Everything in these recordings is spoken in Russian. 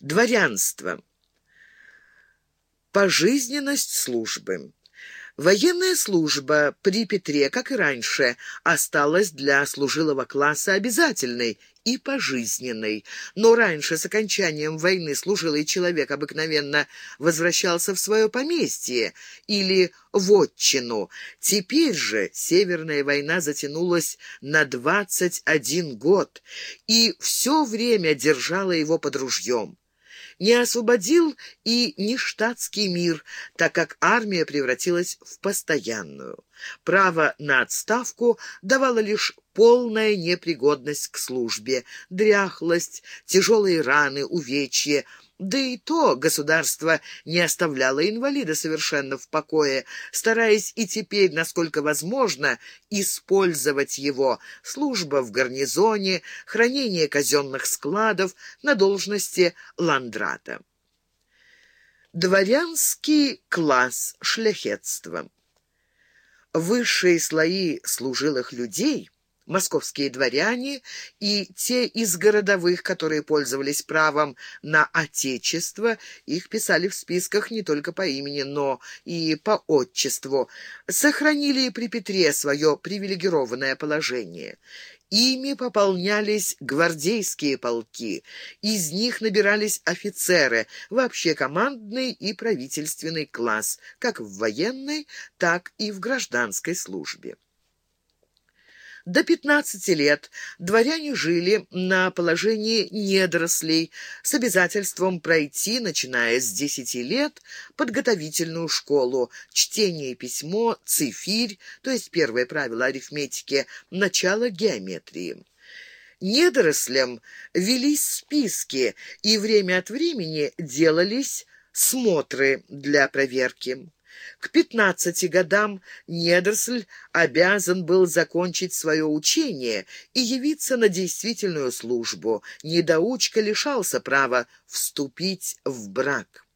Дворянство. Пожизненность службы. Военная служба при Петре, как и раньше, осталась для служилого класса обязательной и пожизненной. Но раньше, с окончанием войны, служилый человек обыкновенно возвращался в свое поместье или в отчину. Теперь же Северная война затянулась на двадцать один год и все время держала его под ружьем не освободил и не штатский мир, так как армия превратилась в постоянную. Право на отставку давало лишь полная непригодность к службе, дряхлость, тяжелые раны, увечья, да и то государство не оставляло инвалида совершенно в покое, стараясь и теперь, насколько возможно, использовать его. Служба в гарнизоне, хранение казенных складов на должности ландрата. Дворянский класс шляхетства. Высшие слои служилых людей – московские дворяне и те из городовых, которые пользовались правом на отечество, их писали в списках не только по имени, но и по отчеству, сохранили при Петре свое привилегированное положение. Ими пополнялись гвардейские полки, из них набирались офицеры, вообще командный и правительственный класс, как в военной, так и в гражданской службе. До 15 лет дворяне жили на положении недорослей с обязательством пройти, начиная с 10 лет, подготовительную школу, чтение письмо, цифирь, то есть первое правило арифметики, начало геометрии. Недорослям велись списки, и время от времени делались смотры для проверки. К пятнадцати годам Недерсль обязан был закончить свое учение и явиться на действительную службу. Недоучка лишался права вступить в брак.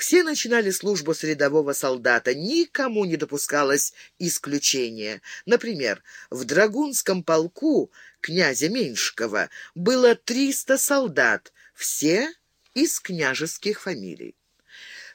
Все начинали службу с рядового солдата, никому не допускалось исключения. Например, в Драгунском полку князя Меньшикова было триста солдат, все из княжеских фамилий.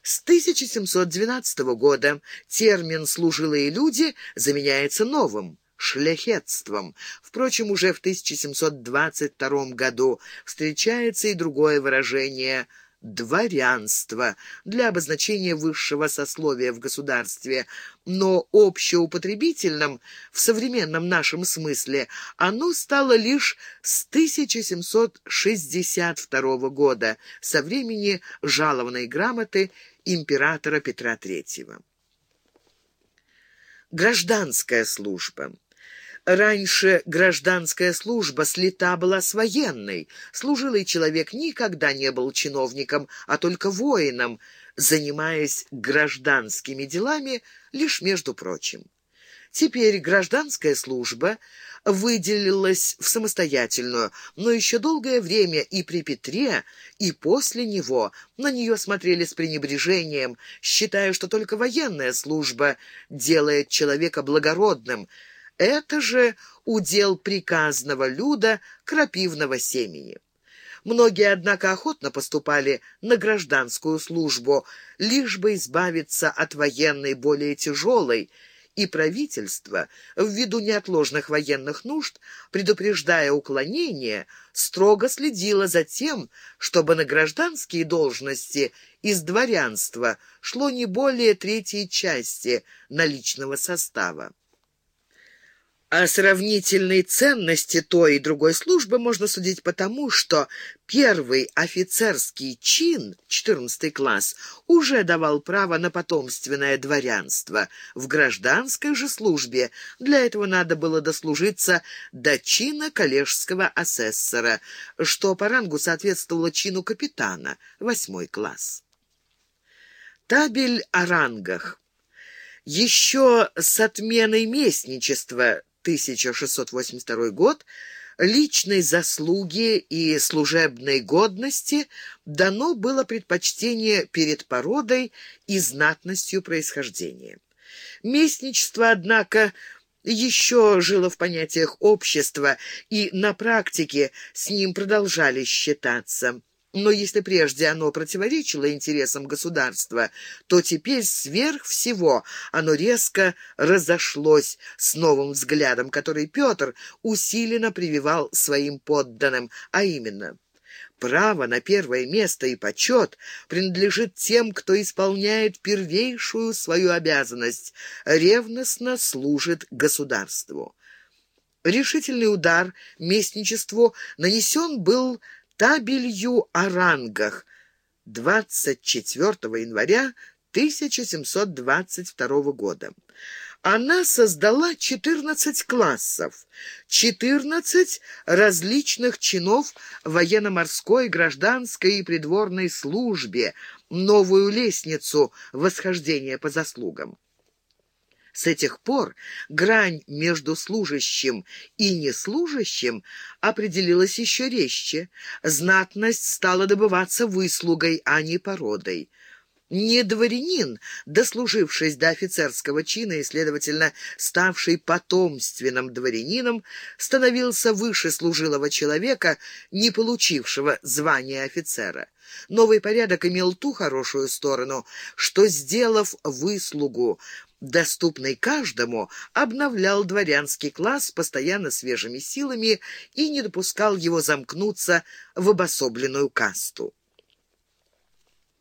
С 1712 года термин «служилые люди» заменяется новым шляхетством. Впрочем, уже в 1722 году встречается и другое выражение дворянство для обозначения высшего сословия в государстве, но общеупотребительным в современном нашем смысле оно стало лишь с 1762 года, со времени жалованной грамоты императора Петра III. Гражданская служба. Раньше гражданская служба слита была с военной. Служилый человек никогда не был чиновником, а только воином, занимаясь гражданскими делами лишь между прочим. Теперь гражданская служба выделилась в самостоятельную, но еще долгое время и при Петре, и после него на нее смотрели с пренебрежением, считая, что только военная служба делает человека благородным. Это же удел приказного люда крапивного семени. Многие, однако, охотно поступали на гражданскую службу, лишь бы избавиться от военной более тяжелой, и правительство, ввиду неотложных военных нужд, предупреждая уклонение, строго следило за тем, чтобы на гражданские должности из дворянства шло не более третьей части наличного состава. О сравнительной ценности той и другой службы можно судить потому, что первый офицерский чин, 14 класс, уже давал право на потомственное дворянство. В гражданской же службе для этого надо было дослужиться до чина коллежского асессора, что по рангу соответствовало чину капитана, 8 класс. Табель о рангах. Еще с отменой местничества 1682 год, личной заслуги и служебной годности дано было предпочтение перед породой и знатностью происхождения. Местничество, однако, еще жило в понятиях общества, и на практике с ним продолжали считаться. Но если прежде оно противоречило интересам государства, то теперь сверх всего оно резко разошлось с новым взглядом, который Петр усиленно прививал своим подданным, а именно Право на первое место и почет принадлежит тем, кто исполняет первейшую свою обязанность, ревностно служит государству. Решительный удар местничеству нанесен был табелью о рангах 24 января 1722 года. Она создала 14 классов, 14 различных чинов военно-морской, гражданской и придворной службе, новую лестницу восхождения по заслугам. С этих пор грань между служащим и неслужащим определилась еще резче. Знатность стала добываться выслугой, а не породой. Не дворянин, дослужившись до офицерского чина и, следовательно, ставший потомственным дворянином, становился выше служилого человека, не получившего звания офицера. Новый порядок имел ту хорошую сторону, что, сделав выслугу доступной каждому, обновлял дворянский класс постоянно свежими силами и не допускал его замкнуться в обособленную касту.